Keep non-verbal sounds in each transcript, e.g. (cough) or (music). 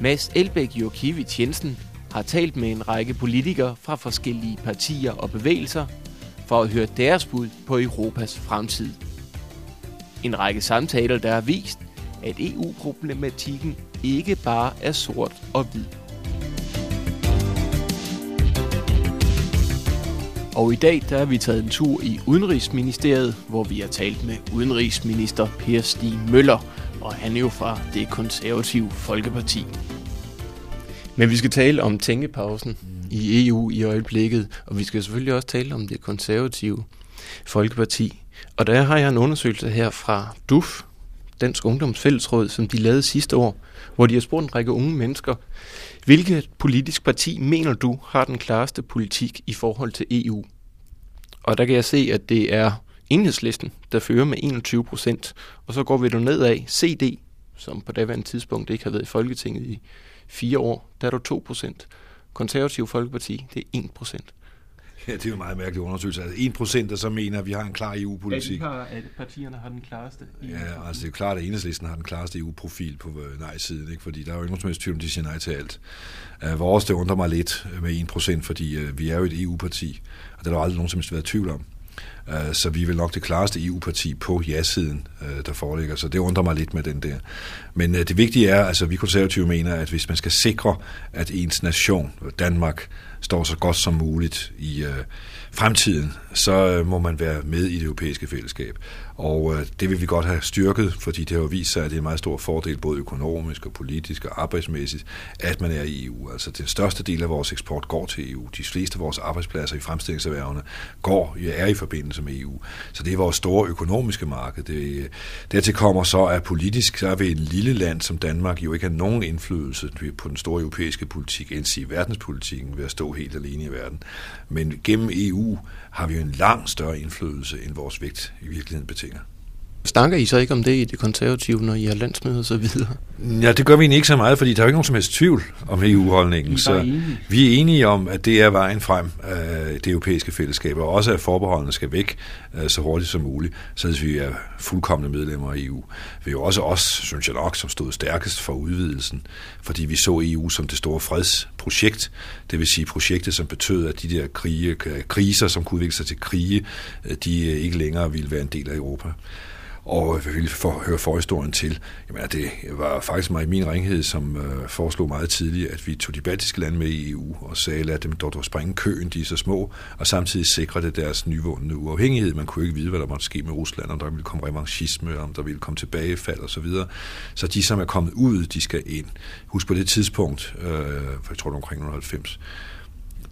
Mads Elbæk Jokiewicz Jensen har talt med en række politikere fra forskellige partier og bevægelser for at høre deres bud på Europas fremtid. En række samtaler, der har vist, at EU-problematikken ikke bare er sort og hvid. Og i dag der har vi taget en tur i Udenrigsministeriet, hvor vi har talt med udenrigsminister Per Stig Møller, og han er jo fra det konservative Folkeparti. Men vi skal tale om tænkepausen i EU i øjeblikket, og vi skal selvfølgelig også tale om det konservative Folkeparti. Og der har jeg en undersøgelse her fra DUF, Dansk Ungdomsfællesråd, som de lavede sidste år, hvor de har spurgt en række unge mennesker, hvilket politisk parti mener du har den klareste politik i forhold til EU? Og der kan jeg se, at det er enhedslisten, der fører med 21 procent. Og så går vi ned af CD, som på daværende tidspunkt ikke har været i Folketinget i fire år, der er du 2 procent. Konservativ Folkeparti, det er 1 procent. Ja, det er jo en meget mærkelig undersøgelse. Altså 1 procent, der så mener, at vi har en klar EU-politik. Ja, har, at partierne har den klareste EU Ja, altså det er klart, at enhedslisten har den klareste EU-profil på øh, nej-siden, ikke? fordi der er jo ingen som helst tvivl om, de siger nej til alt. Uh, vores, det undrer mig lidt med 1 procent, fordi uh, vi er jo et EU-parti, og det har der aldrig nogen som helst været tvivl om. Øh, så vi er vel nok det klareste EU-parti på ja-siden, øh, der foreligger, så det undrer mig lidt med den der. Men øh, det vigtige er, altså vi konservative mener, at hvis man skal sikre, at ens nation, Danmark, står så godt som muligt i fremtiden, så øh, må man være med i det europæiske fællesskab. Og øh, det vil vi godt have styrket, fordi det har vist sig, at det er en meget stor fordel, både økonomisk og politisk og arbejdsmæssigt, at man er i EU. Altså den største del af vores eksport går til EU. De fleste af vores arbejdspladser i fremstillingserhvervene går, er i forbindelse med EU. Så det er vores store økonomiske marked. Det, øh, dertil kommer så, at politisk så er vi et lille land som Danmark jo ikke har nogen indflydelse på den store europæiske politik, end i verdenspolitikken ved at stå helt alene i verden. Men gennem EU har vi jo en langt større indflydelse, end vores vægt i virkeligheden betinger. Snakker I så ikke om det i det konservative, når I har landsmøde og så videre? Ja, det gør vi ikke så meget, fordi der er jo ikke nogen som helst tvivl om EU-holdningen. Så vi er enige om, at det er vejen frem af det europæiske fællesskab, og også at forbeholdene skal væk øh, så hurtigt som muligt, så vi er fuldkommende medlemmer af EU. Vi er jo også os, synes jeg nok, som stod stærkest for udvidelsen, fordi vi så EU som det store fredsprojekt, det vil sige projektet, som betød, at de der krige, kriser, som kunne udvikle sig til krige, øh, de ikke længere ville være en del af Europa og øh, vi ville for, høre forhistorien til. Jamen, det var faktisk mig i min ringhed, som øh, foreslog meget tidligt, at vi tog de baltiske lande med i EU og sagde, lad dem dog springe køen, de er så små, og samtidig sikre det deres nyvundne uafhængighed. Man kunne ikke vide, hvad der måtte ske med Rusland, om der ville komme revanchisme, om der ville komme tilbagefald osv. Så, videre. så de, som er kommet ud, de skal ind. Husk på det tidspunkt, øh, for jeg tror det omkring 1990,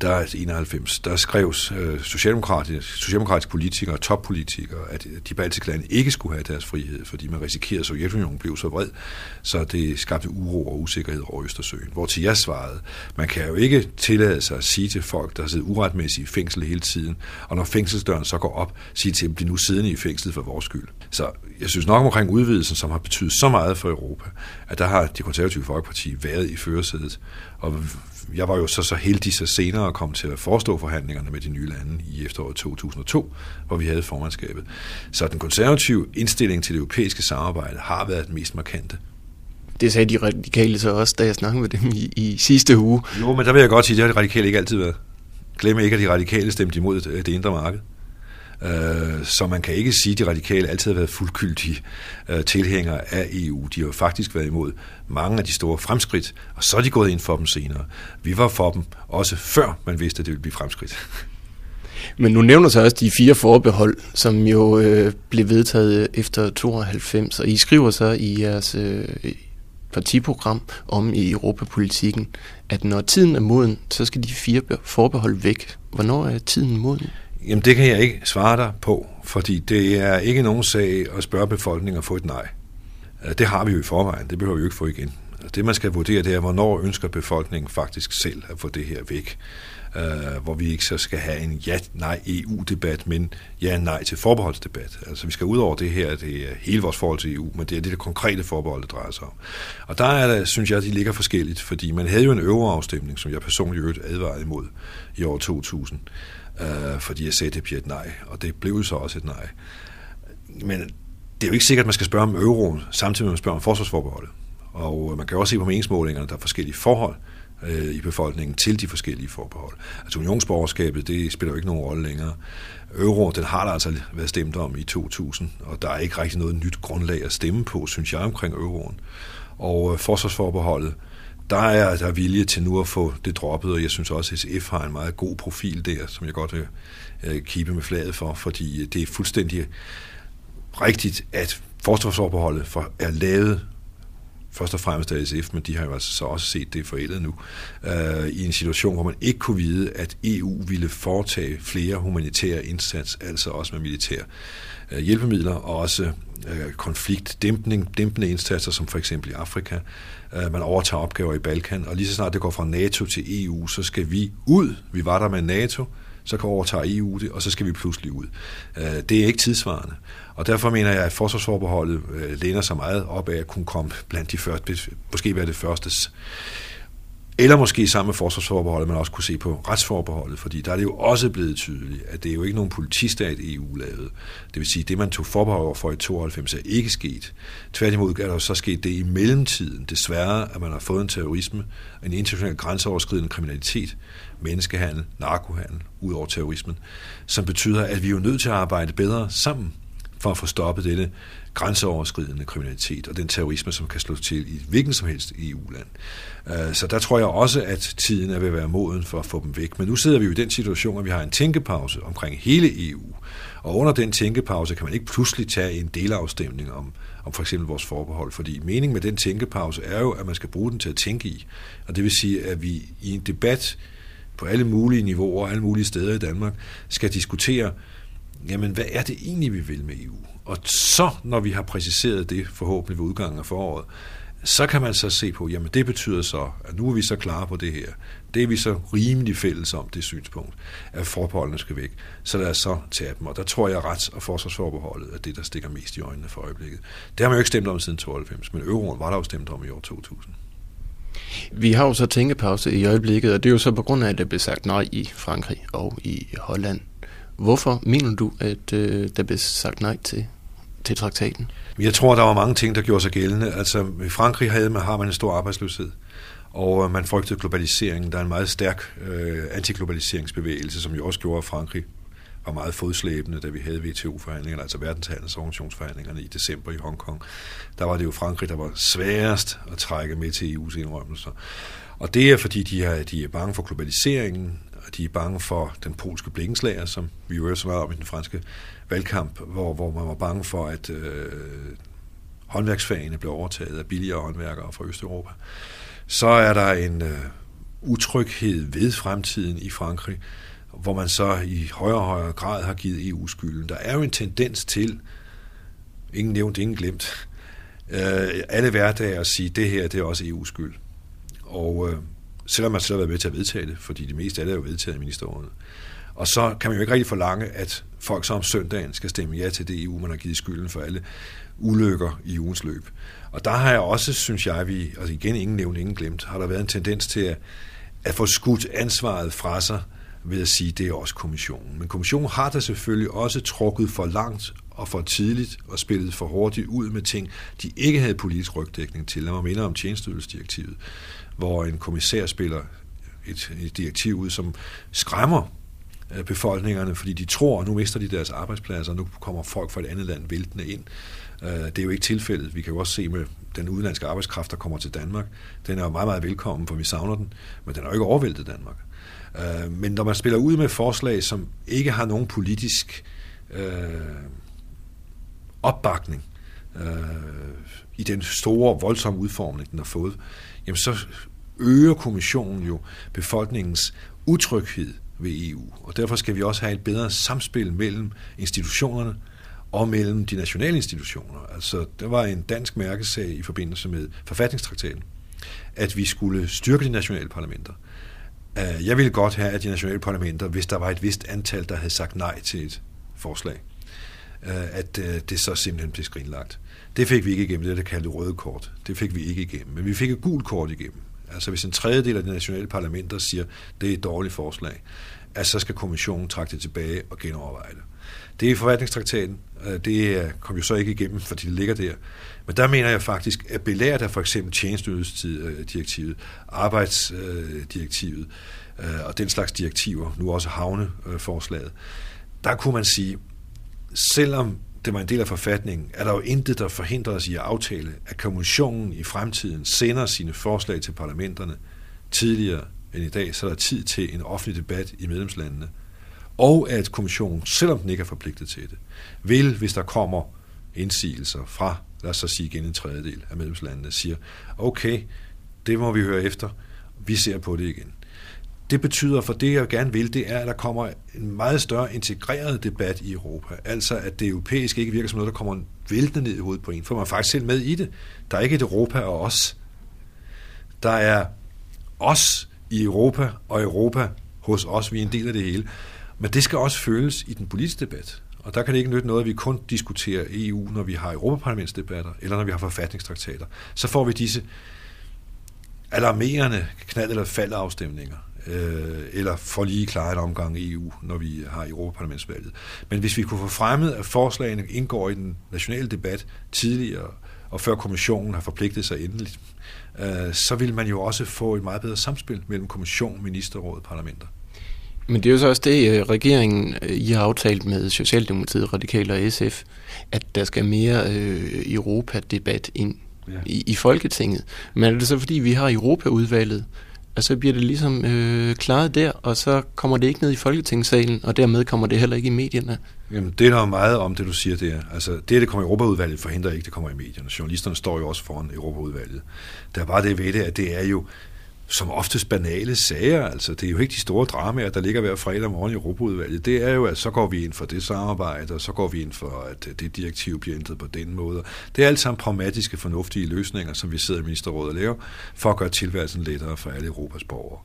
der altså 91, der skrev øh, socialdemokratiske, socialdemokratiske politikere og toppolitikere, at de baltiske lande ikke skulle have deres frihed, fordi man risikerede, at Sovjetunionen blev så vred, så det skabte uro og usikkerhed over Østersøen. Hvor til jeg svarede, man kan jo ikke tillade sig at sige til folk, der sidder uretmæssigt i fængsel hele tiden, og når fængselsdøren så går op, sige til dem, de nu siddende i fængsel for vores skyld. Så jeg synes nok omkring udvidelsen, som har betydet så meget for Europa, at der har det konservative folkeparti været i førersædet, og jeg var jo så, så heldig så senere at komme til at forestå forhandlingerne med de nye lande i efteråret 2002, hvor vi havde formandskabet. Så den konservative indstilling til det europæiske samarbejde har været den mest markante. Det sagde de radikale så også, da jeg snakkede med dem i, i sidste uge. Jo, men der vil jeg godt sige, at det har de radikale ikke altid været. Glem ikke, at de radikale stemte imod det indre marked. Øh, så man kan ikke sige, at de radikale altid har været fuldkyldige øh, tilhængere af EU. De har jo faktisk været imod mange af de store fremskridt, og så er de gået ind for dem senere. Vi var for dem også før man vidste, at det ville blive fremskridt. Men nu nævner så også de fire forbehold, som jo øh, blev vedtaget efter 92, og I skriver så i jeres øh, partiprogram om i europapolitikken, at når tiden er moden, så skal de fire forbehold væk. Hvornår er tiden moden? Jamen det kan jeg ikke svare dig på, fordi det er ikke nogen sag at spørge befolkningen og få et nej. Øh, det har vi jo i forvejen, det behøver vi jo ikke få igen. Øh, det, man skal vurdere, det er, hvornår ønsker befolkningen faktisk selv at få det her væk. Uh, hvor vi ikke så skal have en ja-nej-EU-debat, men ja-nej til forbeholdsdebat. Altså vi skal ud over det her, det er hele vores forhold til EU, men det er det, det konkrete forbehold, det drejer sig om. Og der er der, synes jeg, de ligger forskelligt, fordi man havde jo en øvre afstemning, som jeg personligt øvrigt advarede imod i år 2000, uh, øh, fordi jeg sagde, at det bliver et nej, og det blev så også et nej. Men det er jo ikke sikkert, at man skal spørge om euroen, samtidig med at man spørger om forsvarsforbeholdet. Og øh, man kan også se på meningsmålingerne, der er forskellige forhold øh, i befolkningen til de forskellige forbehold. Altså unionsborgerskabet, det spiller jo ikke nogen rolle længere. Euro, den har der altså været stemt om i 2000, og der er ikke rigtig noget nyt grundlag at stemme på, synes jeg, omkring euroen. Og øh, forsvarsforbeholdet, der er der altså vilje til nu at få det droppet, og jeg synes også, at SF har en meget god profil der, som jeg godt vil øh, kippe med flaget for, fordi øh, det er fuldstændig rigtigt, at forsvarsforbeholdet er lavet først og fremmest af SF, men de har jo altså så også set det forældet nu, øh, i en situation, hvor man ikke kunne vide, at EU ville foretage flere humanitære indsats, altså også med militære øh, hjælpemidler, og også øh, konfliktdæmpning, dæmpende indsatser, som for eksempel i Afrika. Øh, man overtager opgaver i Balkan, og lige så snart det går fra NATO til EU, så skal vi ud. Vi var der med NATO, så overtager EU det, og så skal vi pludselig ud. Øh, det er ikke tidsvarende. Og derfor mener jeg, at forsvarsforbeholdet øh, læner sig meget op af at kunne komme blandt de første, måske være det første. Eller måske sammen med forsvarsforbeholdet, man også kunne se på retsforbeholdet, fordi der er det jo også blevet tydeligt, at det er jo ikke nogen politistat EU lavede. Det vil sige, at det man tog forbehold for i 92 er ikke sket. Tværtimod er der så sket det i mellemtiden, desværre, at man har fået en terrorisme, en international grænseoverskridende kriminalitet, menneskehandel, narkohandel, ud over terrorismen, som betyder, at vi er jo nødt til at arbejde bedre sammen for at få stoppet denne grænseoverskridende kriminalitet og den terrorisme, som kan slå til i hvilken som helst EU-land. Øh, så der tror jeg også, at tiden er ved at være moden for at få dem væk. Men nu sidder vi jo i den situation, at vi har en tænkepause omkring hele EU. Og under den tænkepause kan man ikke pludselig tage en delafstemning om, om for eksempel vores forbehold, fordi meningen med den tænkepause er jo, at man skal bruge den til at tænke i. Og det vil sige, at vi i en debat på alle mulige niveauer, alle mulige steder i Danmark, skal diskutere, jamen hvad er det egentlig, vi vil med EU? Og så, når vi har præciseret det forhåbentlig ved udgangen af foråret, så kan man så se på, jamen det betyder så, at nu er vi så klare på det her. Det er vi så rimelig fælles om, det synspunkt, at forbeholdene skal væk. Så lad os så tage dem. Og der tror jeg, at rets- og forsvarsforbeholdet er det, der stikker mest i øjnene for øjeblikket. Det har man jo ikke stemt om siden 92, men euroen var der jo stemt om i år 2000. Vi har jo så tænkepause i øjeblikket, og det er jo så på grund af, at det blev sagt nej i Frankrig og i Holland. Hvorfor mener du, at øh, der blev sagt nej til, til traktaten? Jeg tror, der var mange ting, der gjorde sig gældende. Altså, i Frankrig havde man, har man en stor arbejdsløshed, og øh, man frygtede globaliseringen. Der er en meget stærk øh, antiglobaliseringsbevægelse, som jo også gjorde, at Frankrig var meget fodslæbende, da vi havde WTO-forhandlingerne, altså verdenshandelsorganisationsforhandlingerne i december i Hongkong. Der var det jo Frankrig, der var sværest at trække med til EU's indrømmelser. Og det er, fordi de er, de er bange for globaliseringen, de er bange for den polske blikkenslager, som vi jo også var om i den franske valgkamp, hvor, hvor man var bange for, at øh, håndværksfagene blev overtaget af billigere håndværkere fra Østeuropa. Så er der en øh, utryghed ved fremtiden i Frankrig, hvor man så i højere og højere grad har givet EU skylden. Der er jo en tendens til, ingen nævnt, ingen glemt, øh, alle hverdage at sige, det her det er også EU skyld. Og øh, selvom man selv har været med til at vedtage det, fordi det meste af det er jo vedtaget i ministerrådet. Og så kan man jo ikke rigtig forlange, at folk så om søndagen skal stemme ja til det EU, man har givet skylden for alle ulykker i ugens løb. Og der har jeg også, synes jeg, vi, altså igen ingen nævnt, ingen glemt, har der været en tendens til at, at få skudt ansvaret fra sig ved at sige, at det er også kommissionen. Men kommissionen har da selvfølgelig også trukket for langt og for tidligt og spillet for hurtigt ud med ting, de ikke havde politisk rygdækning til. Lad mig minde om tjenestydelsesdirektivet, hvor en kommissær spiller et, et direktiv ud, som skræmmer øh, befolkningerne, fordi de tror, at nu mister de deres arbejdspladser, og nu kommer folk fra et andet land væltende ind. Øh, det er jo ikke tilfældet. Vi kan jo også se med den udenlandske arbejdskraft, der kommer til Danmark. Den er jo meget, meget velkommen, for vi savner den, men den er jo ikke overvældet Danmark. Øh, men når man spiller ud med forslag, som ikke har nogen politisk øh, opbakning øh, i den store, voldsomme udformning, den har fået, jamen så øger kommissionen jo befolkningens utryghed ved EU. Og derfor skal vi også have et bedre samspil mellem institutionerne og mellem de nationale institutioner. Altså, der var en dansk mærkesag i forbindelse med forfatningstraktaten, at vi skulle styrke de nationale parlamenter. Øh, jeg ville godt have, at de nationale parlamenter, hvis der var et vist antal, der havde sagt nej til et forslag, øh, at øh, det så simpelthen blev skrinlagt. Det fik vi ikke igennem, det der kaldte røde kort. Det fik vi ikke igennem. Men vi fik et gult kort igennem. Altså hvis en tredjedel af de nationale parlamenter siger, det er et dårligt forslag, at så skal kommissionen trække det tilbage og genoverveje det. Det er forvaltningstraktaten. Øh, det kom jo så ikke igennem, fordi det ligger der. Men der mener jeg faktisk, at belært af for eksempel tjenestydelsesdirektivet, arbejdsdirektivet øh, og den slags direktiver, nu også havneforslaget, der kunne man sige, selvom det var en del af forfatningen, er der jo intet, der forhindrer os i at aftale, at kommissionen i fremtiden sender sine forslag til parlamenterne tidligere end i dag, så der er tid til en offentlig debat i medlemslandene, og at kommissionen, selvom den ikke er forpligtet til det, vil, hvis der kommer indsigelser fra lad os så sige igen en tredjedel af medlemslandene, siger, okay, det må vi høre efter, vi ser på det igen. Det betyder, for det jeg gerne vil, det er, at der kommer en meget større integreret debat i Europa. Altså, at det europæiske ikke virker som noget, der kommer væltende ned i hovedet på en, for man er faktisk selv med i det. Der er ikke et Europa og os. Der er os i Europa, og Europa hos os. Vi er en del af det hele. Men det skal også føles i den politiske debat. Og der kan det ikke nytte noget, at vi kun diskuterer EU, når vi har Europaparlamentsdebatter, eller når vi har forfatningstraktater. Så får vi disse alarmerende knald- eller faldafstemninger, øh, eller får lige klaret omgang i EU, når vi har Europaparlamentsvalget. Men hvis vi kunne få fremmet, at forslagene indgår i den nationale debat tidligere, og før kommissionen har forpligtet sig endeligt, øh, så vil man jo også få et meget bedre samspil mellem kommission, ministerråd og parlamenter. Men det er jo så også det, øh, regeringen øh, I har aftalt med Socialdemokratiet, Radikale og SF, at der skal mere øh, Europa-debat ind ja. i, i Folketinget. Men er det så fordi, vi har Europaudvalget, og så bliver det ligesom øh, klaret der, og så kommer det ikke ned i Folketingssalen, og dermed kommer det heller ikke i medierne? Jamen, det er der meget om, det du siger der. Altså, det, at det kommer i Europaudvalget, forhindrer ikke, det kommer i medierne. Journalisterne står jo også foran Europaudvalget. Der er bare det ved det, at det er jo som oftest banale sager. Altså, det er jo ikke de store dramaer, der ligger hver fredag morgen i Europaudvalget. Det er jo, at så går vi ind for det samarbejde, og så går vi ind for, at det direktiv bliver ændret på den måde. Det er alt sammen pragmatiske, fornuftige løsninger, som vi sidder i ministerrådet og laver, for at gøre tilværelsen lettere for alle Europas borgere.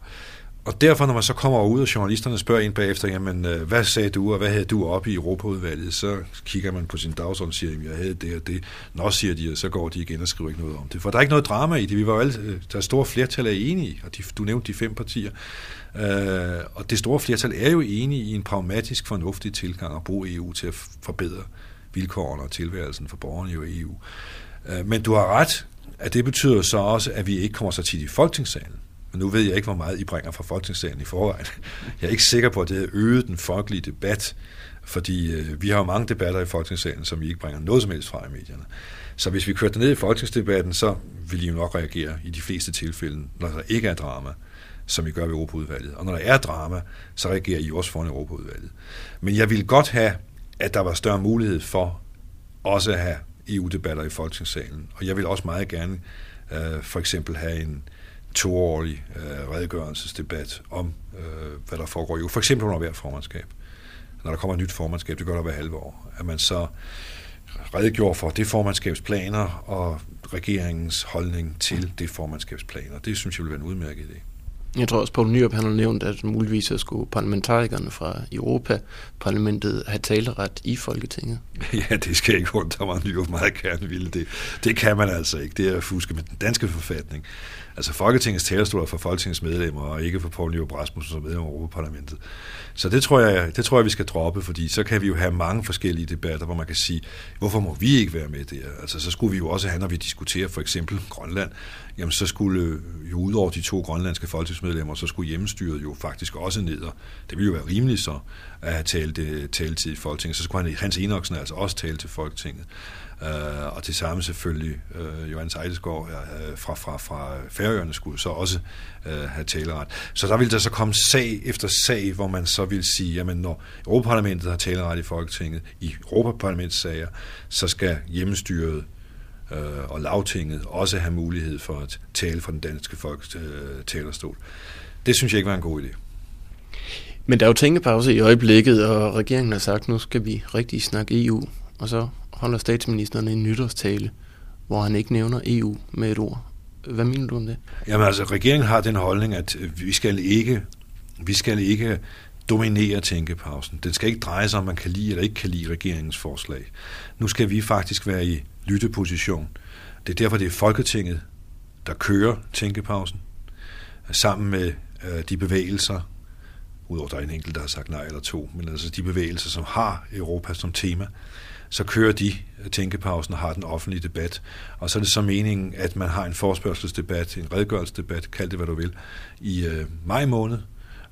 Og derfor, når man så kommer ud, og journalisterne spørger ind bagefter, jamen, øh, hvad sagde du, og hvad havde du op i Europaudvalget, så kigger man på sin dagsorden og siger, jamen, jeg havde det og det. Nå, siger de, og så går de igen og skriver ikke noget om det. For der er ikke noget drama i det. Vi var jo alle, øh, der er store flertal er enige, og de, du nævnte de fem partier. Øh, og det store flertal er jo enige i en pragmatisk, fornuftig tilgang at bruge EU til at forbedre vilkårene og tilværelsen for borgerne i EU. Øh, men du har ret, at det betyder så også, at vi ikke kommer så tit i folketingssalen. Men nu ved jeg ikke, hvor meget I bringer fra Folketingssalen i forvejen. Jeg er ikke sikker på, at det har øget den folkelige debat, fordi øh, vi har jo mange debatter i Folketingssalen, som vi ikke bringer noget som helst fra i medierne. Så hvis vi kørte ned i folketingsdebatten, så vil I jo nok reagere i de fleste tilfælde, når der ikke er drama, som I gør ved Europaudvalget. Og når der er drama, så reagerer I også foran Europaudvalget. Men jeg ville godt have, at der var større mulighed for også at have EU-debatter i Folketingssalen. Og jeg vil også meget gerne øh, for eksempel have en, toårig øh, redegørelsesdebat om, øh, hvad der foregår jo. For eksempel under hver formandskab. Når der kommer et nyt formandskab, det gør der hver halve år, at man så redegjorde for det formandskabsplaner og regeringens holdning til det formandskabsplaner. Det synes jeg vil være en udmærket idé. Jeg tror også, Poul Nyrup han har nævnt, at muligvis skulle parlamentarikerne fra Europa-parlamentet have taleret i Folketinget. (laughs) Ja, det skal ikke undre mig, Nyrup meget gerne ville det. Det kan man altså ikke. Det er at fuske med den danske forfatning. Altså Folketingets talerstol er for Folketingets medlemmer, og ikke for Poul Nyrup Rasmussen som medlem af Europaparlamentet. Så det tror, jeg, det tror jeg, vi skal droppe, fordi så kan vi jo have mange forskellige debatter, hvor man kan sige, hvorfor må vi ikke være med der? Altså så skulle vi jo også have, når vi diskuterer for eksempel Grønland, jamen så skulle øh, jo ud over de to grønlandske folketingsmedlemmer, så skulle hjemmestyret jo faktisk også ned, og det ville jo være rimeligt så at have talt, øh, talt til i Folketinget. Så skulle Hans Enoksen altså også tale til Folketinget. Uh, og til samme selvfølgelig uh, Johannes Ejdesgaard uh, fra, fra, fra Færøerne skulle så også uh, have taleret. Så der ville der så komme sag efter sag, hvor man så vil sige, jamen når Europaparlamentet har taleret i Folketinget i Europaparlamentssager, så skal hjemmestyret uh, og lavtinget også have mulighed for at tale fra den danske folks uh, talerstol. Det synes jeg ikke var en god idé. Men der er jo tænkepause i øjeblikket, og regeringen har sagt, nu skal vi rigtig snakke EU, og så holder statsministeren en nytårstale, hvor han ikke nævner EU med et ord. Hvad mener du om det? Jamen altså, regeringen har den holdning, at vi skal ikke, vi skal ikke dominere tænkepausen. Den skal ikke dreje sig om, man kan lide eller ikke kan lide regeringens forslag. Nu skal vi faktisk være i lytteposition. Det er derfor, det er Folketinget, der kører tænkepausen, sammen med øh, de bevægelser, udover der er en enkelt, der har sagt nej eller to, men altså de bevægelser, som har Europa som tema, så kører de øh, tænkepausen og har den offentlige debat. Og så er det så meningen, at man har en forspørgselsdebat, en redegørelsesdebat, kald det hvad du vil, i øh, maj måned,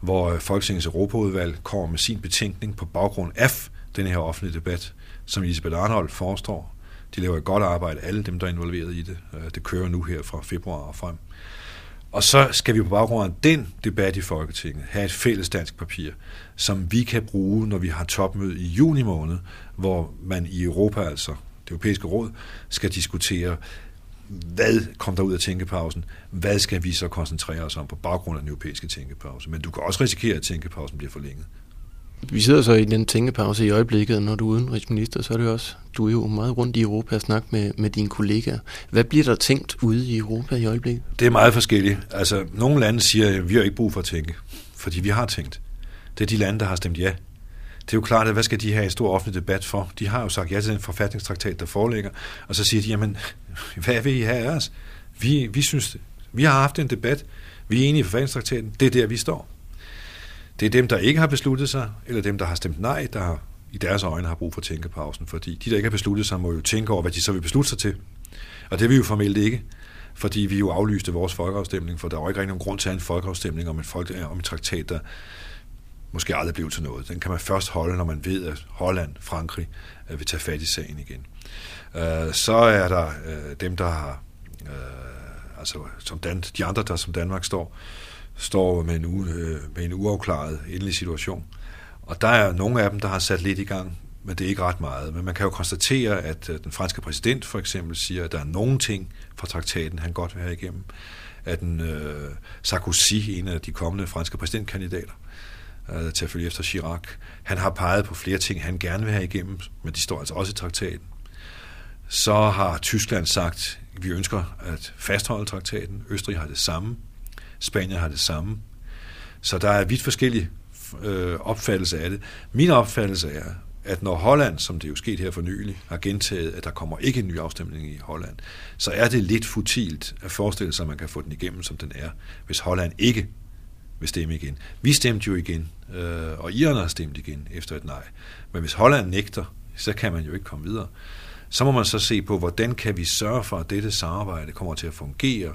hvor øh, Folketingets Europaudvalg kommer med sin betænkning på baggrund af den her offentlige debat, som Elisabeth Arnhold forestår. De laver et godt arbejde, alle dem, der er involveret i det. Øh, det kører nu her fra februar og frem. Og så skal vi på baggrund af den debat i Folketinget have et fælles dansk papir, som vi kan bruge, når vi har topmøde i juni måned, hvor man i Europa, altså det europæiske råd, skal diskutere, hvad kom der ud af tænkepausen? Hvad skal vi så koncentrere os om på baggrund af den europæiske tænkepause? Men du kan også risikere, at tænkepausen bliver forlænget. Vi sidder så i den tænkepause i øjeblikket, når du er udenrigsminister, så er det også, du er jo meget rundt i Europa og snakker med, med dine kollegaer. Hvad bliver der tænkt ude i Europa i øjeblikket? Det er meget forskelligt. Altså, nogle lande siger, at vi har ikke brug for at tænke, fordi vi har tænkt. Det er de lande, der har stemt ja. Det er jo klart, at hvad skal de have en stor offentlig debat for? De har jo sagt ja til den forfatningstraktat, der foreligger, og så siger de, jamen, (laughs) hvad vil I have af os? Vi, vi synes, vi har haft en debat, vi er enige i forfatningstraktaten, det er der, vi står. Det er dem, der ikke har besluttet sig, eller dem, der har stemt nej, der i deres øjne har brug for tænkepausen, fordi de, der ikke har besluttet sig, må jo tænke over, hvad de så vil beslutte sig til. Og det vil vi jo formelt ikke, fordi vi jo aflyste vores folkeafstemning, for der var ikke rigtig nogen grund til at have en folkeafstemning om en, folk, øh, om en traktat, der måske aldrig blev til noget. Den kan man først holde, når man ved, at Holland, Frankrig øh, vil tage fat i sagen igen. Øh, så er der øh, dem, der har, øh, altså som Dan, de andre, der som Danmark står, står med en, u, øh, med en uafklaret endelig situation. Og der er nogle af dem, der har sat lidt i gang, men det er ikke ret meget. Men man kan jo konstatere, at øh, den franske præsident for eksempel siger, at der er nogle ting fra traktaten, han godt vil have igennem. At den, øh, Sarkozy, en af de kommende franske præsidentkandidater, øh, til at følge efter Chirac. Han har peget på flere ting, han gerne vil have igennem, men de står altså også i traktaten. Så har Tyskland sagt, at vi ønsker at fastholde traktaten. Østrig har det samme. Spanien har det samme. Så der er vidt forskellige øh, opfattelse af det. Min opfattelse er, at når Holland, som det jo sket her for nylig, har gentaget, at der kommer ikke en ny afstemning i Holland, så er det lidt futilt at forestille sig, at man kan få den igennem, som den er, hvis Holland ikke vil stemme igen. Vi stemte jo igen, øh, og Irerne har stemt igen efter et nej. Men hvis Holland nægter, så kan man jo ikke komme videre. Så må man så se på, hvordan kan vi sørge for, at dette samarbejde kommer til at fungere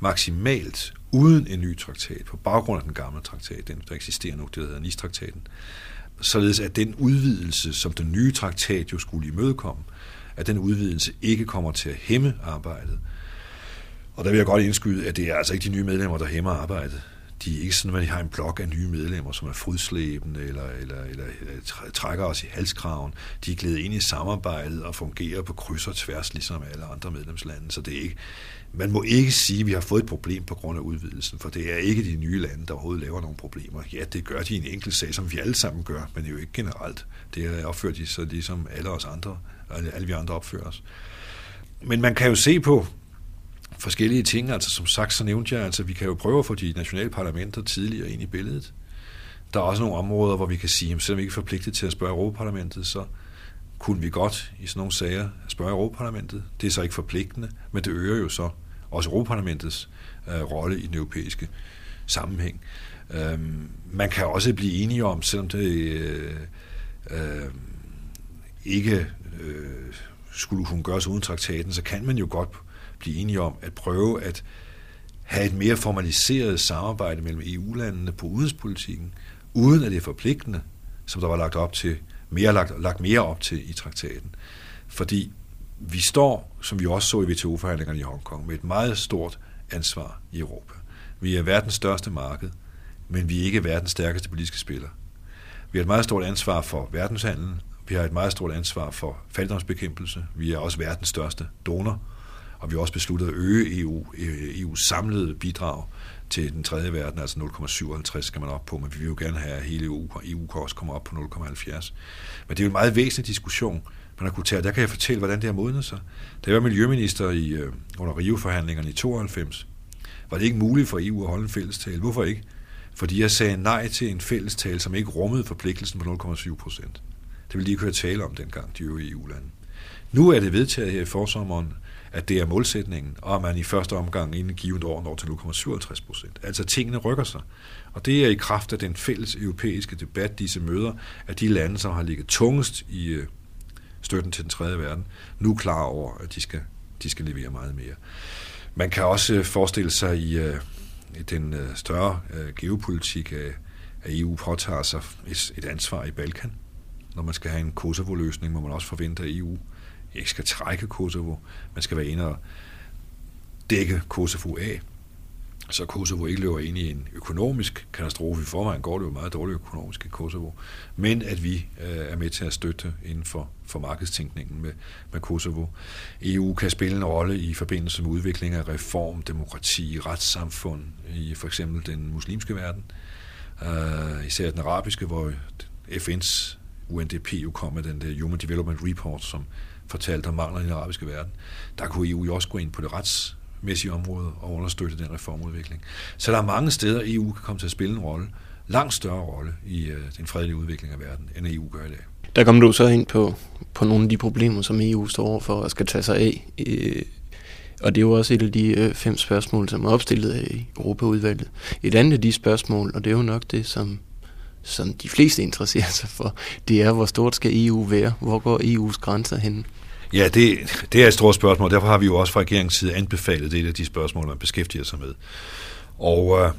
maksimalt uden en ny traktat, på baggrund af den gamle traktat, den der eksisterer nu, det der hedder Nis-traktaten, således at den udvidelse, som den nye traktat jo skulle imødekomme, at den udvidelse ikke kommer til at hæmme arbejdet. Og der vil jeg godt indskyde, at det er altså ikke de nye medlemmer, der hæmmer arbejdet de er ikke sådan, at de har en blok af nye medlemmer, som er fodslæbende eller, eller, eller, øh, trækker os i halskraven. De er glædet ind i samarbejdet og fungerer på kryds og tværs, ligesom alle andre medlemslande. Så det er ikke, man må ikke sige, at vi har fået et problem på grund af udvidelsen, for det er ikke de nye lande, der overhovedet laver nogle problemer. Ja, det gør de i en enkelt sag, som vi alle sammen gør, men det er jo ikke generelt. Det opfører de så ligesom alle os andre, alle vi andre opfører os. Men man kan jo se på, forskellige ting. Altså som sagt, så nævnte jeg, altså vi kan jo prøve at få de nationale parlamenter tidligere ind i billedet. Der er også nogle områder, hvor vi kan sige, at selvom vi ikke er forpligtet til at spørge Europaparlamentet, så kunne vi godt i sådan nogle sager spørge Europaparlamentet. Det er så ikke forpligtende, men det øger jo så også Europaparlamentets øh, rolle i den europæiske sammenhæng. Øhm, man kan også blive enige om, selvom det øh, øh, ikke øh, skulle hun gøres uden traktaten, så kan man jo godt blive enige om at prøve at have et mere formaliseret samarbejde mellem EU-landene på udenrigspolitikken, uden at det er forpligtende, som der var lagt op til, mere lagt, lagt mere op til i traktaten. Fordi vi står, som vi også så i WTO-forhandlingerne i Hongkong, med et meget stort ansvar i Europa. Vi er verdens største marked, men vi er ikke verdens stærkeste politiske spiller. Vi har et meget stort ansvar for verdenshandlen, vi har et meget stort ansvar for fattigdomsbekæmpelse, vi er også verdens største donor, og vi har også besluttet at øge EU, EU's samlede bidrag til den tredje verden, altså 0,57 skal man op på, men vi vil jo gerne have, at hele EU, EU kan også komme op på 0,70. Men det er jo en meget væsentlig diskussion, man har kunnet tage. Der kan jeg fortælle, hvordan det har modnet sig. Da jeg var miljøminister i, øh, under Rio-forhandlingerne i 92, var det ikke muligt for EU at holde en fællestale. Hvorfor ikke? Fordi jeg sagde nej til en fællestale, som ikke rummede forpligtelsen på 0,7 procent. Det ville de ikke høre tale om dengang, de øvrige EU-lande. Nu er det vedtaget her i forsommeren, at det er målsætningen, og at man i første omgang inden givet år når til 0,57 procent. Altså tingene rykker sig. Og det er i kraft af den fælles europæiske debat, disse møder, at de lande, som har ligget tungest i øh, støtten til den tredje verden, nu er klar over, at de skal, de skal levere meget mere. Man kan også øh, forestille sig i, øh, i den større geopolitik, at EU påtager sig et, et ansvar i Balkan. Når man skal have en Kosovo-løsning, må man også forvente, at EU ikke skal trække Kosovo. Man skal være inde og dække Kosovo af, så Kosovo ikke løber ind i en økonomisk katastrofe. I forvejen går det jo meget dårligt økonomisk i Kosovo. Men at vi øh, er med til at støtte inden for, for markedstænkningen med, med Kosovo. EU kan spille en rolle i forbindelse med udvikling af reform, demokrati, retssamfund i for eksempel den muslimske verden. Øh, især den arabiske, hvor FN's UNDP jo kom med den der Human Development Report, som fortalte om mangler i den arabiske verden. Der kunne EU jo også gå ind på det retsmæssige område og understøtte den reformudvikling. Så der er mange steder, EU kan komme til at spille en rolle, langt større rolle i øh, den fredelige udvikling af verden, end EU gør i dag. Der kommer du så ind på, på nogle af de problemer, som EU står overfor og skal tage sig af. Øh, og det er jo også et af de øh, fem spørgsmål, som er opstillet af Europaudvalget. Et andet af de spørgsmål, og det er jo nok det, som som de fleste interesserer sig for, det er, hvor stort skal EU være? Hvor går EU's grænser hen? Ja, det, det er et stort spørgsmål. Derfor har vi jo også fra regeringens side anbefalet det af de spørgsmål, man beskæftiger sig med. Og øh,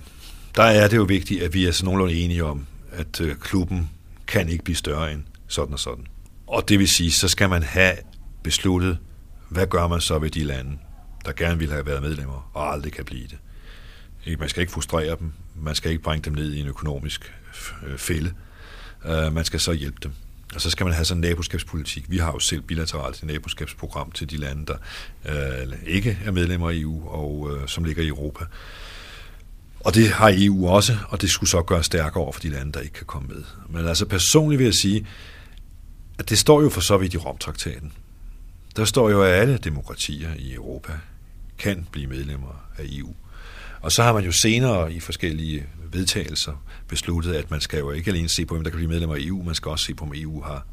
der er det jo vigtigt, at vi er så nogenlunde enige om, at øh, klubben kan ikke blive større end sådan og sådan. Og det vil sige, så skal man have besluttet, hvad gør man så ved de lande, der gerne vil have været medlemmer og aldrig kan blive det. Man skal ikke frustrere dem, man skal ikke bringe dem ned i en økonomisk Øh, fælde. Øh, man skal så hjælpe dem. Og så skal man have sådan en naboskabspolitik. Vi har jo selv bilateralt et naboskabsprogram til de lande, der øh, ikke er medlemmer af EU og øh, som ligger i Europa. Og det har EU også, og det skulle så gøre stærkere over for de lande, der ikke kan komme med. Men altså personligt vil jeg sige, at det står jo for så vidt i Romtraktaten. Der står jo, at alle demokratier i Europa kan blive medlemmer af EU. Og så har man jo senere i forskellige vedtagelser besluttet, at man skal jo ikke alene se på, hvem der kan blive medlemmer af EU, man skal også se på, om EU har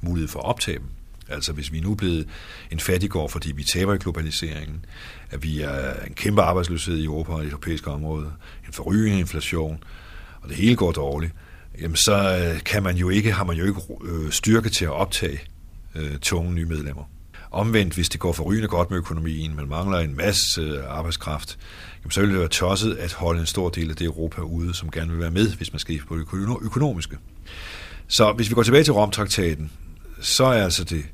mulighed for at optage dem. Altså hvis vi nu er blevet en fattigård, fordi vi taber i globaliseringen, at vi er en kæmpe arbejdsløshed i Europa og det europæiske område, en forrygende inflation, og det hele går dårligt, jamen så øh, kan man jo ikke, har man jo ikke øh, styrke til at optage øh, tunge nye medlemmer. Omvendt, hvis det går forrygende godt med økonomien, man mangler en masse øh, arbejdskraft, jamen, så vil det være tosset at holde en stor del af det Europa ude, som gerne vil være med, hvis man skal på det økonomiske. Så hvis vi går tilbage til Romtraktaten, så er altså det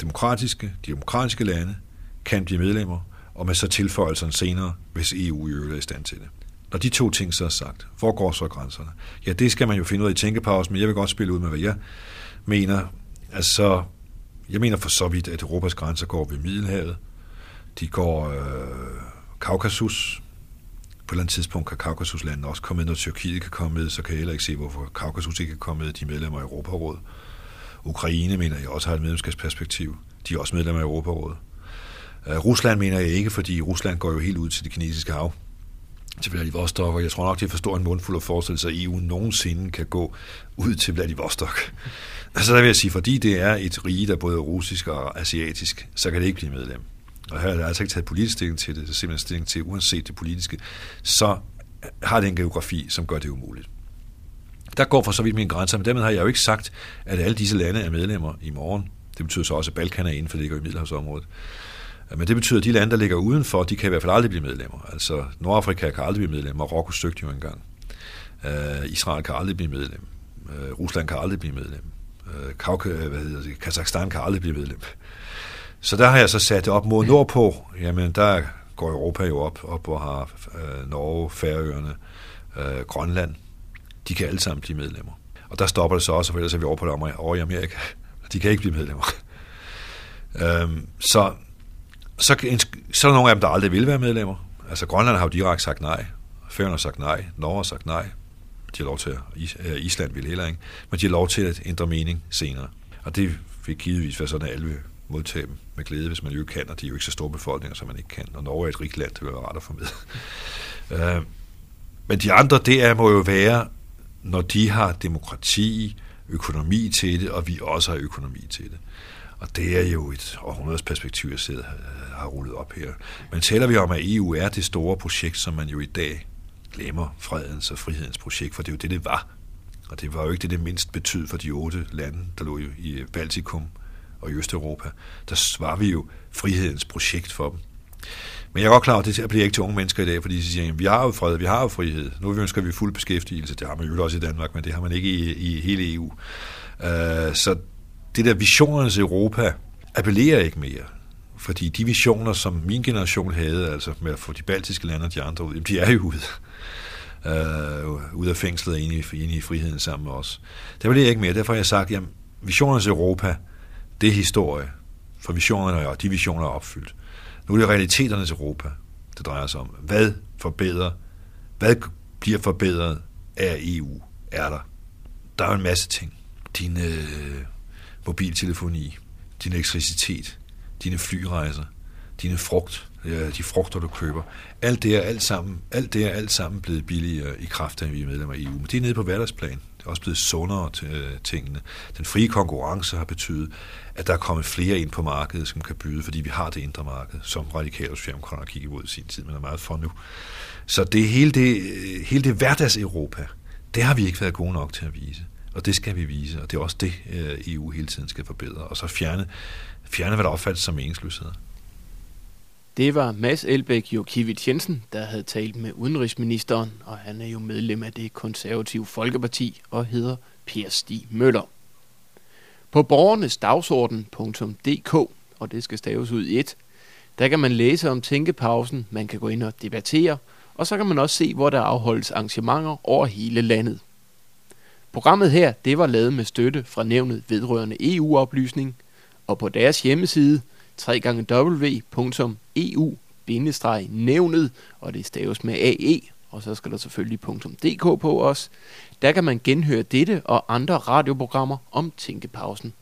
demokratiske, de demokratiske lande kan blive medlemmer, og med så tilføjelserne senere, hvis EU i øvrigt er i stand til det. Når de to ting så er sagt, hvor går så grænserne? Ja, det skal man jo finde ud af i tænkepausen, men jeg vil godt spille ud med, hvad jeg mener. Altså, jeg mener for så vidt, at Europas grænser går ved Middelhavet. De går øh, Kaukasus. På et eller andet tidspunkt kan Kaukasuslandene også komme med, når Tyrkiet kan komme med, så kan jeg heller ikke se, hvorfor Kaukasus ikke kan komme med, de medlemmer af Europarådet. Ukraine mener jeg også har et medlemskabsperspektiv. De er også medlemmer af Europarådet. Øh, Rusland mener jeg ikke, fordi Rusland går jo helt ud til det kinesiske hav til Vladivostok, og jeg tror nok, det er for stor en mundfuld at forestille sig, at EU nogensinde kan gå ud til Vladivostok. Altså der vil jeg sige, fordi det er et rige, der både er russisk og asiatisk, så kan det ikke blive medlem og her er der altså ikke taget politisk stilling til det, det er simpelthen stilling til, uanset det politiske, så har det en geografi, som gør det umuligt. Der går for så vidt mine grænser, men dermed har jeg jo ikke sagt, at alle disse lande er medlemmer i morgen. Det betyder så også, at Balkan er inden for det ligger i Middelhavsområdet. Men det betyder, at de lande, der ligger udenfor, de kan i hvert fald aldrig blive medlemmer. Altså Nordafrika kan aldrig blive medlem, Marokko søgte jo engang. Uh, Israel kan aldrig blive medlem. Uh, Rusland kan aldrig blive medlem. Øh, uh, Kauke, øh, hvad hedder det, Kazakhstan kan aldrig blive medlem. Så der har jeg så sat det op mod nordpå. Jamen, der går Europa jo op, op og har øh, Norge, Færøerne, øh, Grønland. De kan alle sammen blive medlemmer. Og der stopper det så også, for ellers er vi over på det over i Amerika. (laughs) De kan ikke blive medlemmer. øhm, så Så, så er der nogle af dem, der aldrig vil være medlemmer. Altså Grønland har jo direkte sagt nej. Færøerne har sagt nej. Norge har sagt nej. De har lov til at, øh, Island vil heller ikke, men de har lov til at ændre mening senere. Og det vil givetvis være sådan, at alle vil modtage dem med glæde, hvis man jo kan, og de er jo ikke så store befolkninger, som man ikke kan. Og Norge er et rigt land, det vil være rart at få med. uh, (laughs) men de andre, det er, må jo være, når de har demokrati, økonomi til det, og vi også har økonomi til det. Og det er jo et århundredes perspektiv, jeg sidder, øh, har rullet op her. Men taler vi om, at EU er det store projekt, som man jo i dag glemmer fredens og frihedens projekt, for det er jo det, det var. Og det var jo ikke det, det mindst betød for de otte lande, der lå i Baltikum og i Østeuropa. Der var vi jo frihedens projekt for dem. Men jeg er godt klar, at det bliver ikke til unge mennesker i dag, fordi de siger, at vi har jo fred, vi har jo frihed. Nu ønsker vi fuld beskæftigelse. Det har man jo også i Danmark, men det har man ikke i, i hele EU. Uh, øh, så det der visionernes Europa appellerer ikke mere. Fordi de visioner, som min generation havde, altså med at få de baltiske lande og de andre ud, de er jo ude. Øh, ude af fængslet og ind i, ind i friheden sammen med os. Det vil jeg ikke mere. Derfor har jeg sagt, at visionernes Europa, det er historie. For visionerne og de visioner er opfyldt. Nu er det realiteternes Europa, det drejer sig om. Hvad forbedrer, hvad bliver forbedret af EU, er der? Der er jo en masse ting. Din øh, mobiltelefoni, din elektricitet, dine flyrejser, dine frugt, øh, de frugter, du køber. Alt det er alt sammen, alt det er alt sammen blevet billigere i kraft af, at vi er medlemmer af EU. Men det er nede på hverdagsplan. Det er også blevet sundere til tingene. Den frie konkurrence har betydet, at der er kommet flere ind på markedet, som kan byde, fordi vi har det indre marked, som radikale socialdemokrater kigger ud i sin tid, men er meget for nu. Så det hele det, øh, hele det hverdags-Europa, det har vi ikke været gode nok til at vise. Og det skal vi vise, og det er også det, øh, EU hele tiden skal forbedre. Og så fjerne, fjerne hvad der opfattes som meningsløsheder. Det var Mads Elbæk Jokiewicz Jensen, der havde talt med udenrigsministeren, og han er jo medlem af det konservative Folkeparti og hedder Per Stig Møller. På borgernes dagsorden.dk, og det skal staves ud i et, der kan man læse om tænkepausen, man kan gå ind og debattere, og så kan man også se, hvor der afholdes arrangementer over hele landet. Programmet her, det var lavet med støtte fra nævnet vedrørende EU-oplysning, og på deres hjemmeside – www.eu-nævnet, og det staves med AE, og så skal der selvfølgelig .dk på os. Der kan man genhøre dette og andre radioprogrammer om Tænkepausen.